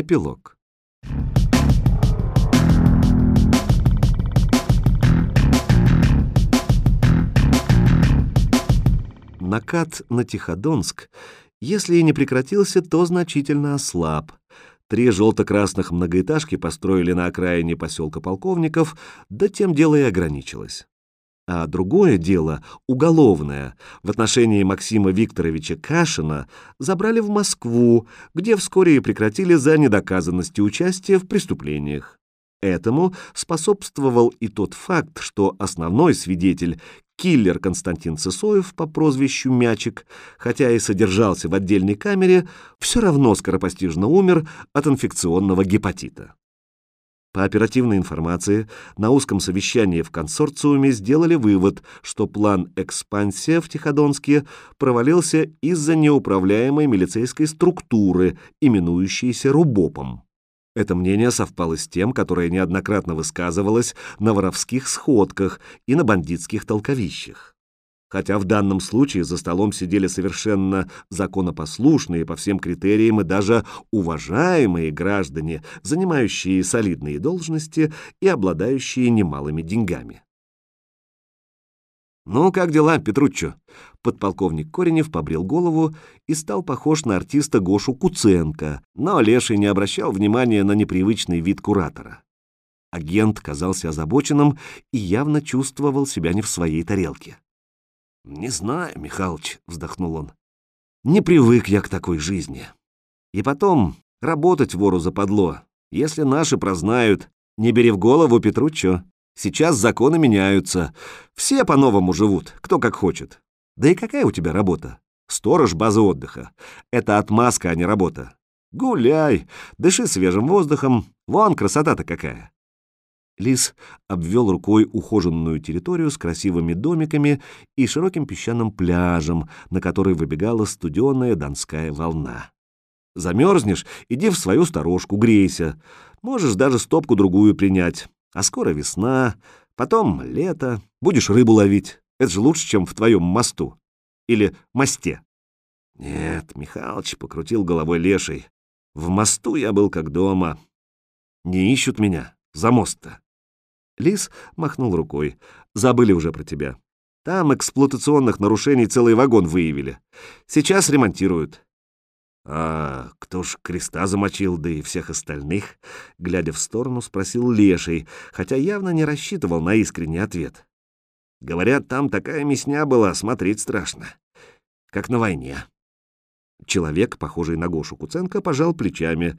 Эпилог. Накат на Тиходонск, если и не прекратился, то значительно ослаб. Три желто-красных многоэтажки построили на окраине поселка полковников, да тем дело и ограничилось. А другое дело, уголовное, в отношении Максима Викторовича Кашина забрали в Москву, где вскоре и прекратили за недоказанностью участия в преступлениях. Этому способствовал и тот факт, что основной свидетель, киллер Константин Сысоев по прозвищу Мячик, хотя и содержался в отдельной камере, все равно скоропостижно умер от инфекционного гепатита. По оперативной информации, на узком совещании в консорциуме сделали вывод, что план экспансия в Тиходонске провалился из-за неуправляемой милицейской структуры, именующейся РУБОПом. Это мнение совпало с тем, которое неоднократно высказывалось на воровских сходках и на бандитских толковищах. Хотя в данном случае за столом сидели совершенно законопослушные по всем критериям и даже уважаемые граждане, занимающие солидные должности и обладающие немалыми деньгами. «Ну, как дела, Петруччо?» Подполковник Коренев побрил голову и стал похож на артиста Гошу Куценко, но Леший не обращал внимания на непривычный вид куратора. Агент казался озабоченным и явно чувствовал себя не в своей тарелке. «Не знаю, Михалыч», — вздохнул он. «Не привык я к такой жизни. И потом, работать вору западло. Если наши прознают, не бери в голову, Петруччо. Сейчас законы меняются. Все по-новому живут, кто как хочет. Да и какая у тебя работа? Сторож базы отдыха. Это отмазка, а не работа. Гуляй, дыши свежим воздухом. Вон красота-то какая. Лис обвел рукой ухоженную территорию с красивыми домиками и широким песчаным пляжем, на который выбегала студеная донская волна. Замерзнешь, иди в свою сторожку, грейся. Можешь даже стопку другую принять. А скоро весна, потом лето, будешь рыбу ловить. Это же лучше, чем в твоем мосту. Или мосте. Нет, Михалыч покрутил головой леший. В мосту я был как дома. Не ищут меня за мост-то. Лис махнул рукой. «Забыли уже про тебя. Там эксплуатационных нарушений целый вагон выявили. Сейчас ремонтируют». «А кто ж креста замочил, да и всех остальных?» Глядя в сторону, спросил Леший, хотя явно не рассчитывал на искренний ответ. «Говорят, там такая мясня была, смотреть страшно. Как на войне». Человек, похожий на Гошу Куценко, пожал плечами.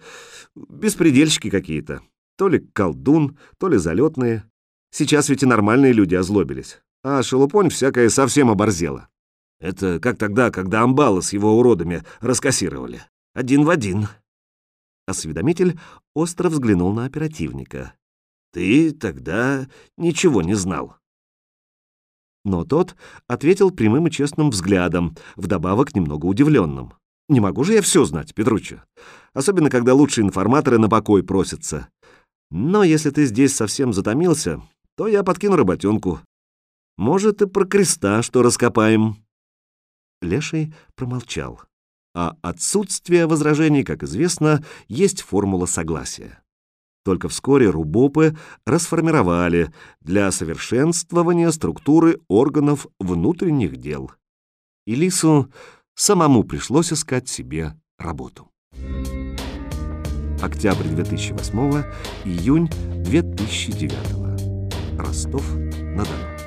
«Беспредельщики какие-то. То ли колдун, то ли залетные. Сейчас ведь и нормальные люди озлобились, а шелупонь всякая совсем оборзела. Это как тогда, когда амбала с его уродами раскассировали. Один в один. Осведомитель остро взглянул на оперативника. «Ты тогда ничего не знал». Но тот ответил прямым и честным взглядом, вдобавок немного удивленным. «Не могу же я все знать, Петруччо. Особенно, когда лучшие информаторы на покой просятся. Но если ты здесь совсем затомился, то я подкину работенку. Может, и про креста, что раскопаем». Леший промолчал. А отсутствие возражений, как известно, есть формула согласия. Только вскоре рубопы расформировали для совершенствования структуры органов внутренних дел. И Лису самому пришлось искать себе работу. Октябрь 2008, июнь 2009. Ростов-на-Дону.